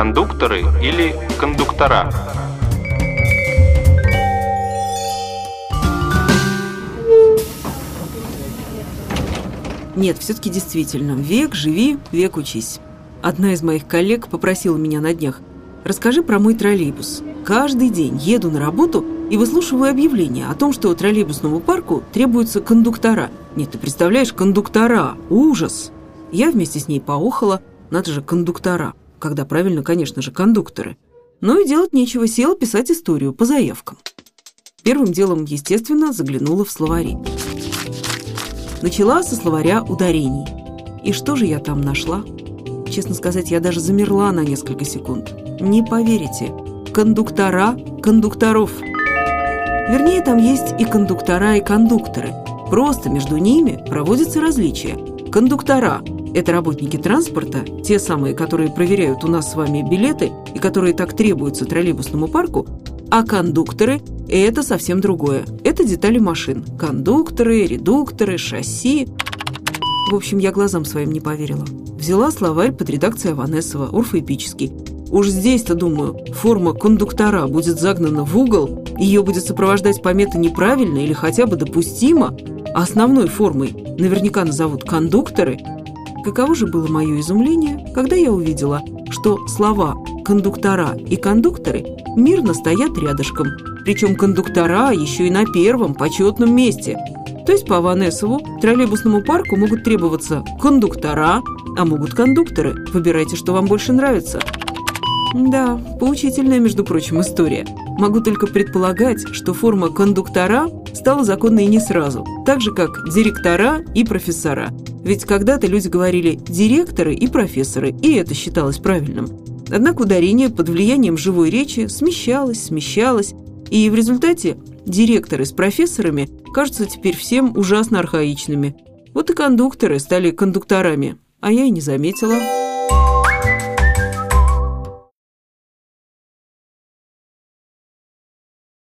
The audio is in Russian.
Кондукторы или кондуктора? Нет, все-таки действительно, век живи, век учись. Одна из моих коллег попросила меня на днях, расскажи про мой троллейбус. Каждый день еду на работу и выслушиваю объявление о том, что троллейбусному парку требуются кондуктора. Нет, ты представляешь, кондуктора! Ужас! Я вместе с ней поохала, надо же, кондуктора. Когда правильно, конечно же, кондукторы. Ну и делать нечего, села писать историю по заявкам. Первым делом, естественно, заглянула в словари. Начала со словаря ударений. И что же я там нашла? Честно сказать, я даже замерла на несколько секунд. Не поверите, кондуктора кондукторов. Вернее, там есть и кондуктора, и кондукторы. Просто между ними проводятся различия. Кондуктора – это работники транспорта, те самые, которые проверяют у нас с вами билеты и которые так требуются троллейбусному парку, а кондукторы – это совсем другое. Это детали машин. Кондукторы, редукторы, шасси. В общем, я глазам своим не поверила. Взяла словарь под редакцией Аванесова, орфоэпический. Уж здесь-то, думаю, форма кондуктора будет загнана в угол, ее будет сопровождать помета неправильно или хотя бы допустимо, основной формой наверняка назовут кондукторы. Каково же было мое изумление, когда я увидела, что слова «кондуктора» и «кондукторы» мирно стоят рядышком, причем кондуктора еще и на первом почетном месте. То есть по Аванесову троллейбусному парку могут требоваться кондуктора, а могут кондукторы. Выбирайте, что вам больше нравится. Да, поучительная, между прочим, история. Могу только предполагать, что форма кондуктора стала законной не сразу, так же, как директора и профессора. Ведь когда-то люди говорили «директоры» и «профессоры», и это считалось правильным. Однако ударение под влиянием живой речи смещалось, смещалось, и в результате директоры с профессорами кажутся теперь всем ужасно архаичными. Вот и кондукторы стали кондукторами, а я и не заметила.